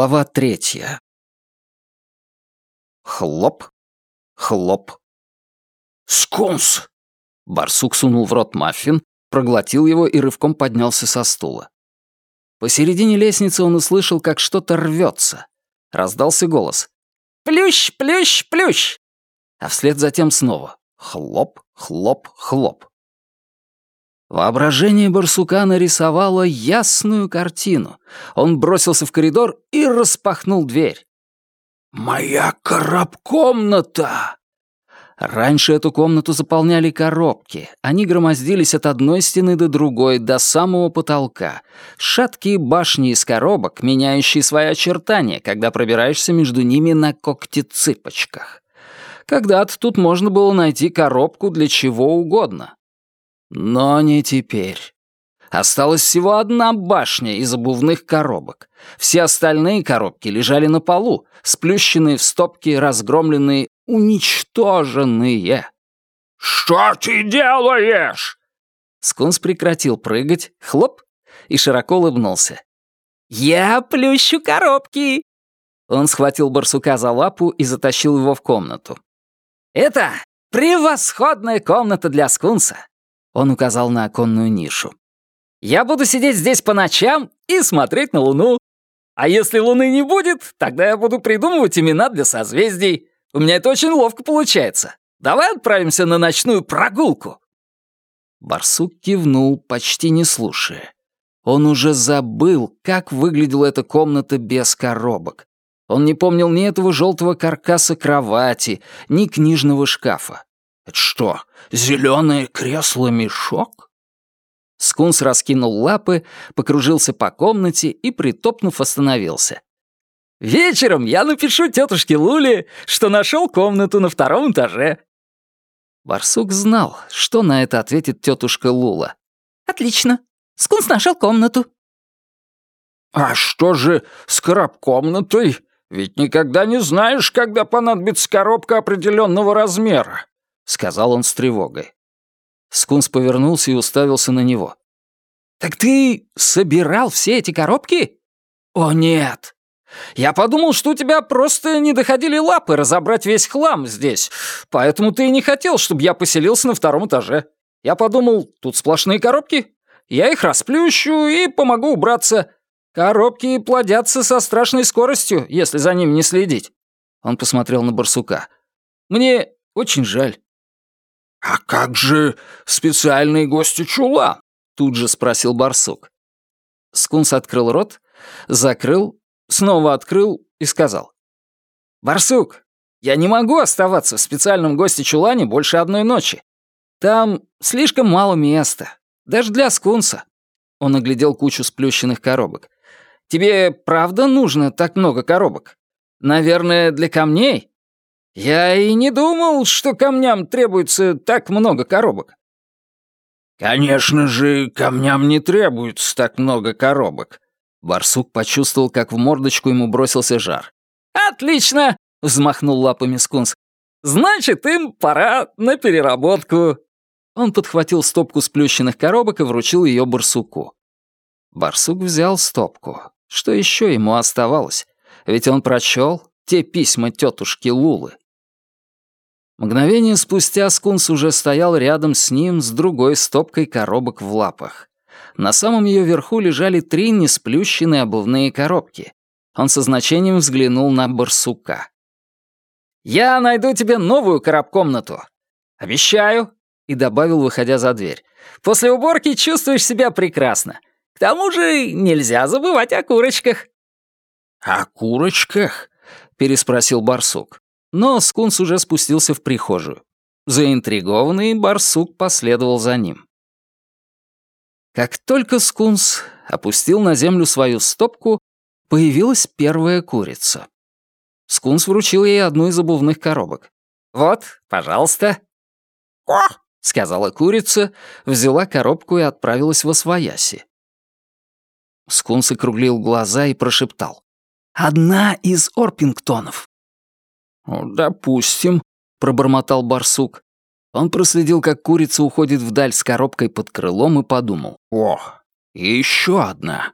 Глава третья. Хлоп, хлоп. «Скунс!» Барсук сунул в рот маффин, проглотил его и рывком поднялся со стула. Посередине лестницы он услышал, как что-то рвется. Раздался голос. «Плющ, плющ, плющ!» А вслед затем снова. Хлоп, хлоп, хлоп. Воображение барсука нарисовало ясную картину. Он бросился в коридор и распахнул дверь. «Моя коробкомната!» Раньше эту комнату заполняли коробки. Они громоздились от одной стены до другой, до самого потолка. Шаткие башни из коробок, меняющие свои очертания, когда пробираешься между ними на когти-цыпочках. Когда-то тут можно было найти коробку для чего угодно. Но не теперь. Осталась всего одна башня из обувных коробок. Все остальные коробки лежали на полу, сплющенные в стопки, разгромленные, уничтоженные. «Что ты делаешь?» Скунс прекратил прыгать, хлоп, и широко улыбнулся. «Я плющу коробки!» Он схватил барсука за лапу и затащил его в комнату. «Это превосходная комната для скунса. Он указал на оконную нишу. «Я буду сидеть здесь по ночам и смотреть на Луну. А если Луны не будет, тогда я буду придумывать имена для созвездий. У меня это очень ловко получается. Давай отправимся на ночную прогулку». Барсук кивнул, почти не слушая. Он уже забыл, как выглядела эта комната без коробок. Он не помнил ни этого желтого каркаса кровати, ни книжного шкафа. Это что, зеленое кресло-мешок? Скунс раскинул лапы, покружился по комнате и, притопнув, остановился. «Вечером я напишу тетушке Луле, что нашел комнату на втором этаже». Барсук знал, что на это ответит тетушка Лула. «Отлично. Скунс нашел комнату». «А что же с коробкомнатой? Ведь никогда не знаешь, когда понадобится коробка определенного размера. — сказал он с тревогой. Скунс повернулся и уставился на него. «Так ты собирал все эти коробки?» «О, нет! Я подумал, что у тебя просто не доходили лапы разобрать весь хлам здесь, поэтому ты и не хотел, чтобы я поселился на втором этаже. Я подумал, тут сплошные коробки, я их расплющу и помогу убраться. Коробки плодятся со страшной скоростью, если за ними не следить». Он посмотрел на барсука. «Мне очень жаль. «А как же специальные гости чула?» — тут же спросил барсук. Скунс открыл рот, закрыл, снова открыл и сказал. «Барсук, я не могу оставаться в специальном госте чулане больше одной ночи. Там слишком мало места, даже для скунса». Он оглядел кучу сплющенных коробок. «Тебе правда нужно так много коробок? Наверное, для камней?» Я и не думал, что камням требуется так много коробок. Конечно же, камням не требуется так много коробок. Барсук почувствовал, как в мордочку ему бросился жар. «Отлично!» — взмахнул лапами скунс. «Значит, им пора на переработку». Он подхватил стопку сплющенных коробок и вручил ее барсуку. Барсук взял стопку. Что еще ему оставалось? Ведь он прочел те письма тетушки Лулы. Мгновение спустя Скунс уже стоял рядом с ним с другой стопкой коробок в лапах. На самом ее верху лежали три несплющенные обувные коробки. Он со значением взглянул на барсука. «Я найду тебе новую коробкомнату. Обещаю!» И добавил, выходя за дверь. «После уборки чувствуешь себя прекрасно. К тому же нельзя забывать о курочках». «О курочках?» — переспросил барсук. Но Скунс уже спустился в прихожую. Заинтригованный барсук последовал за ним. Как только Скунс опустил на землю свою стопку, появилась первая курица. Скунс вручил ей одну из обувных коробок. «Вот, пожалуйста». «О!» — сказала курица, взяла коробку и отправилась восвояси. Скунс округлил глаза и прошептал. «Одна из Орпингтонов». «Допустим», — пробормотал барсук. Он проследил, как курица уходит вдаль с коробкой под крылом и подумал. «О, еще одна».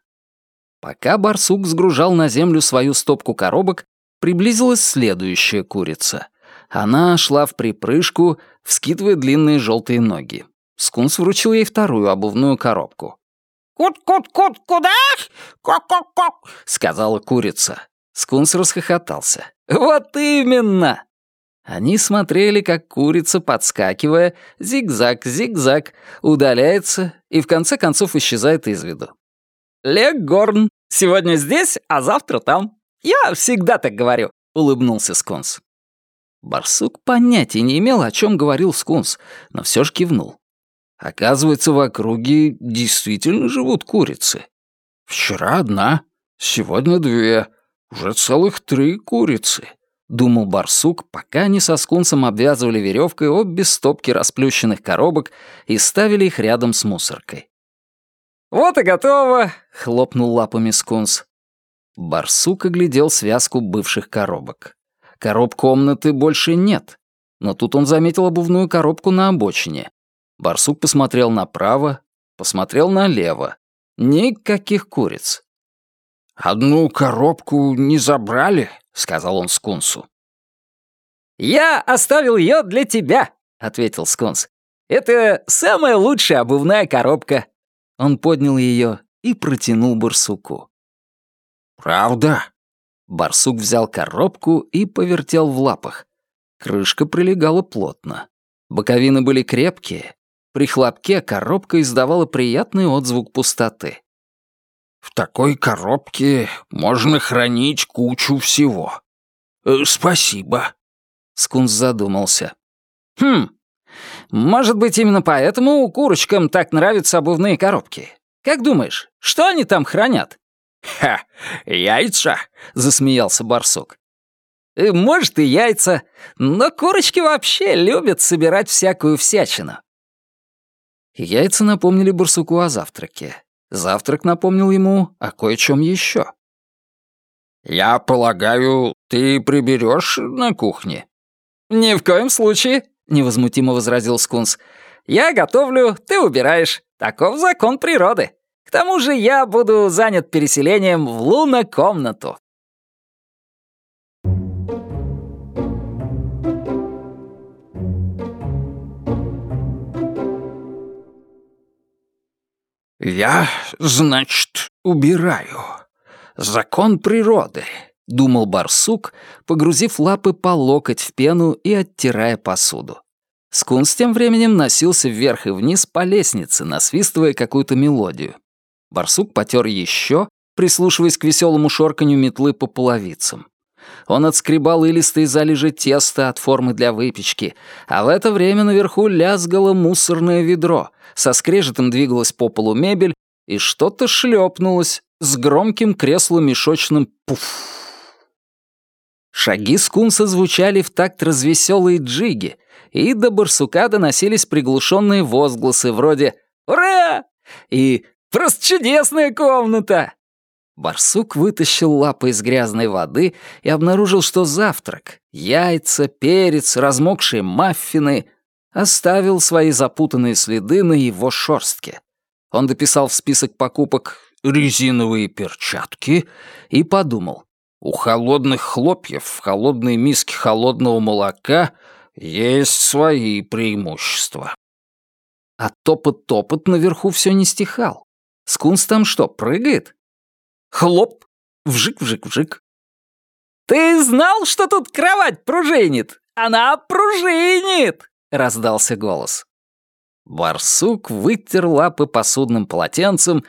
Пока барсук сгружал на землю свою стопку коробок, приблизилась следующая курица. Она шла вприпрыжку, вскидывая длинные желтые ноги. Скунс вручил ей вторую обувную коробку. «Кут-кут-кут, куда? Кок-кок-кок!» — сказала курица. Скунс расхохотался. «Вот именно!» Они смотрели, как курица, подскакивая, зигзаг-зигзаг, удаляется и в конце концов исчезает из виду. «Лег Горн, сегодня здесь, а завтра там. Я всегда так говорю», — улыбнулся Скунс. Барсук понятия не имел, о чем говорил Скунс, но все же кивнул. Оказывается, в округе действительно живут курицы. Вчера одна, сегодня две, уже целых три курицы. — думал барсук, пока они со скунсом обвязывали веревкой обе стопки расплющенных коробок и ставили их рядом с мусоркой. «Вот и готово!» — хлопнул лапами скунс. Барсук оглядел связку бывших коробок. Короб комнаты больше нет, но тут он заметил обувную коробку на обочине. Барсук посмотрел направо, посмотрел налево. Никаких куриц. «Одну коробку не забрали?» — сказал он Скунсу. «Я оставил ее для тебя», — ответил Скунс. «Это самая лучшая обувная коробка». Он поднял ее и протянул барсуку. «Правда?» Барсук взял коробку и повертел в лапах. Крышка прилегала плотно. Боковины были крепкие. При хлопке коробка издавала приятный отзвук пустоты. В такой коробке можно хранить кучу всего. Э, спасибо. Скунс задумался. Хм, может быть, именно поэтому курочкам так нравятся обувные коробки. Как думаешь, что они там хранят? «Ха, яйца!» — засмеялся барсук. «Э, «Может, и яйца, но курочки вообще любят собирать всякую всячину». Яйца напомнили барсуку о завтраке. Завтрак напомнил ему о кое-чем еще. «Я полагаю, ты приберешь на кухне?» «Ни в коем случае», — невозмутимо возразил Скунс. «Я готовлю, ты убираешь. Таков закон природы. К тому же я буду занят переселением в лунокомнату». «Я, значит, убираю. Закон природы», — думал барсук, погрузив лапы по локоть в пену и оттирая посуду. Скунс тем временем носился вверх и вниз по лестнице, насвистывая какую-то мелодию. Барсук потер еще, прислушиваясь к веселому шорканью метлы по половицам. Он отскребал илистые залежи теста от формы для выпечки, а в это время наверху лязгало мусорное ведро, со скрежетом двигалась по полу мебель, и что-то шлепнулось с громким кресло-мешочным пуф. Шаги скунса звучали в такт развеселой джиги, и до барсука доносились приглушенные возгласы вроде «Ура!» и «Просто чудесная комната!» Барсук вытащил лапы из грязной воды и обнаружил, что завтрак — яйца, перец, размокшие маффины — оставил свои запутанные следы на его шорстке. Он дописал в список покупок резиновые перчатки и подумал, у холодных хлопьев в холодной миске холодного молока есть свои преимущества. А топот-топот наверху все не стихал. Скунс там что, прыгает? Хлоп! Вжик-вжик-вжик. «Ты знал, что тут кровать пружинит? Она пружинит!» — раздался голос. Барсук вытер лапы посудным полотенцем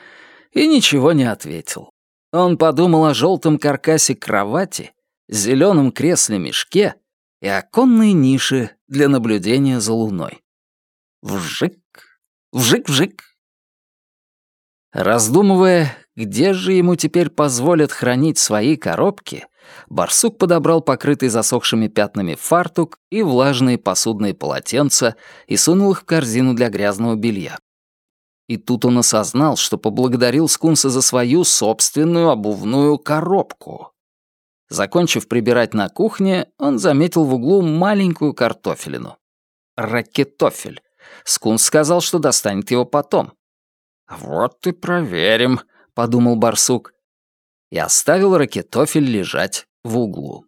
и ничего не ответил. Он подумал о желтом каркасе кровати, зеленом кресле-мешке и оконной нише для наблюдения за луной. Вжик, вжик-вжик. Раздумывая, где же ему теперь позволят хранить свои коробки, барсук подобрал покрытый засохшими пятнами фартук и влажные посудные полотенца и сунул их в корзину для грязного белья. И тут он осознал, что поблагодарил Скунса за свою собственную обувную коробку. Закончив прибирать на кухне, он заметил в углу маленькую картофелину. Ракетофель. Скунс сказал, что достанет его потом. «Вот и проверим», подумал барсук. и оставил ракетофель лежать в углу.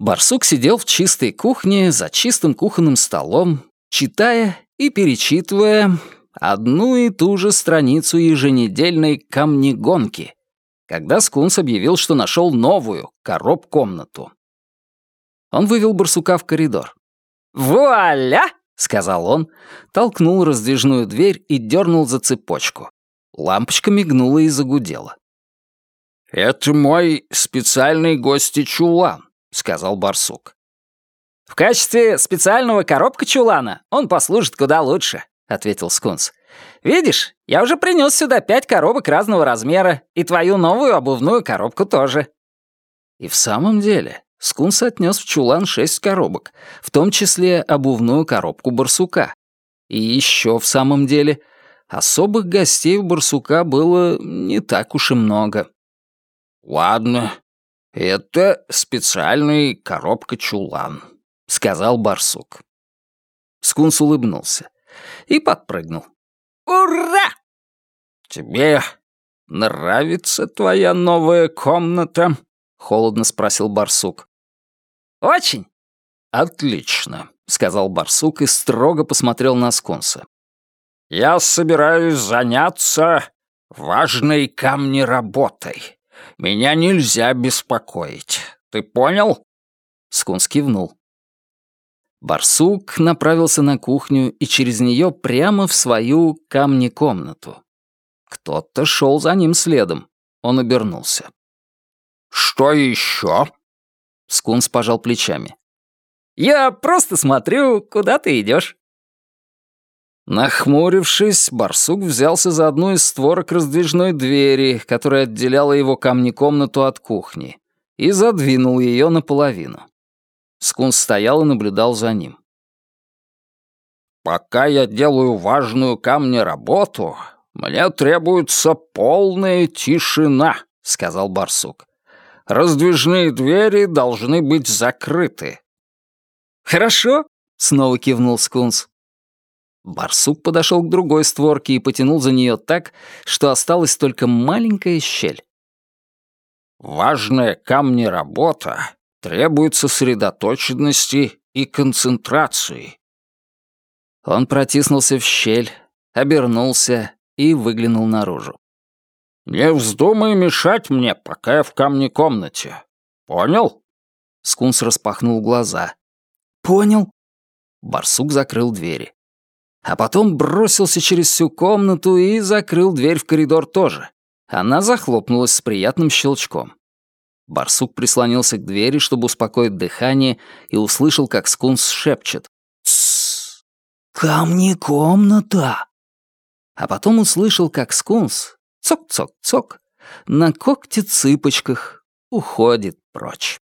Барсук сидел в чистой кухне за чистым кухонным столом, читая и перечитывая одну и ту же страницу еженедельной камнегонки, когда Скунс объявил, что нашел новую короб-комнату. Он вывел барсука в коридор. «Вуаля!» — сказал он, толкнул раздвижную дверь и дернул за цепочку. Лампочка мигнула и загудела. «Это мой специальный гости-чулан», — сказал барсук. «В качестве специального коробка-чулана он послужит куда лучше», — ответил Скунс. «Видишь, я уже принес сюда пять коробок разного размера и твою новую обувную коробку тоже». И в самом деле, Скунс отнес в чулан шесть коробок, в том числе обувную коробку барсука. И еще в самом деле, особых гостей у барсука было не так уж и много. «Ладно, это специальный коробка-чулан», — сказал барсук. Скунс улыбнулся и подпрыгнул. «Ура!» «Тебе нравится твоя новая комната?» — холодно спросил барсук. «Очень». «Отлично», — сказал барсук и строго посмотрел на скунса. «Я собираюсь заняться важной камнеработой. Меня нельзя беспокоить. Ты понял?» Скунс кивнул. Барсук направился на кухню и через нее прямо в свою камни-комнату. Кто-то шел за ним следом. Он обернулся. «Что еще?» Скунс пожал плечами. «Я просто смотрю, куда ты идешь. Нахмурившись, барсук взялся за одну из створок раздвижной двери, которая отделяла его камни-комнату от кухни, и задвинул ее наполовину. Скунс стоял и наблюдал за ним. «Пока я делаю важную камни работу, мне требуется полная тишина», — сказал барсук. «Раздвижные двери должны быть закрыты». «Хорошо», — снова кивнул Скунс. Барсук подошел к другой створке и потянул за нее так, что осталась только маленькая щель. «Важная камни работа требует сосредоточенности и концентрации». Он протиснулся в щель, обернулся и выглянул наружу. «Не вздумай мешать мне, пока я в камне комнате. Понял?» Скунс распахнул глаза. «Понял». Барсук закрыл двери. А потом бросился через всю комнату и закрыл дверь в коридор тоже. Она захлопнулась с приятным щелчком. Барсук прислонился к двери, чтобы успокоить дыхание, и услышал, как скунс шепчет. «Тссс! Камни комната!» А потом услышал, как скунс, цок-цок-цок, на когте-цыпочках уходит прочь.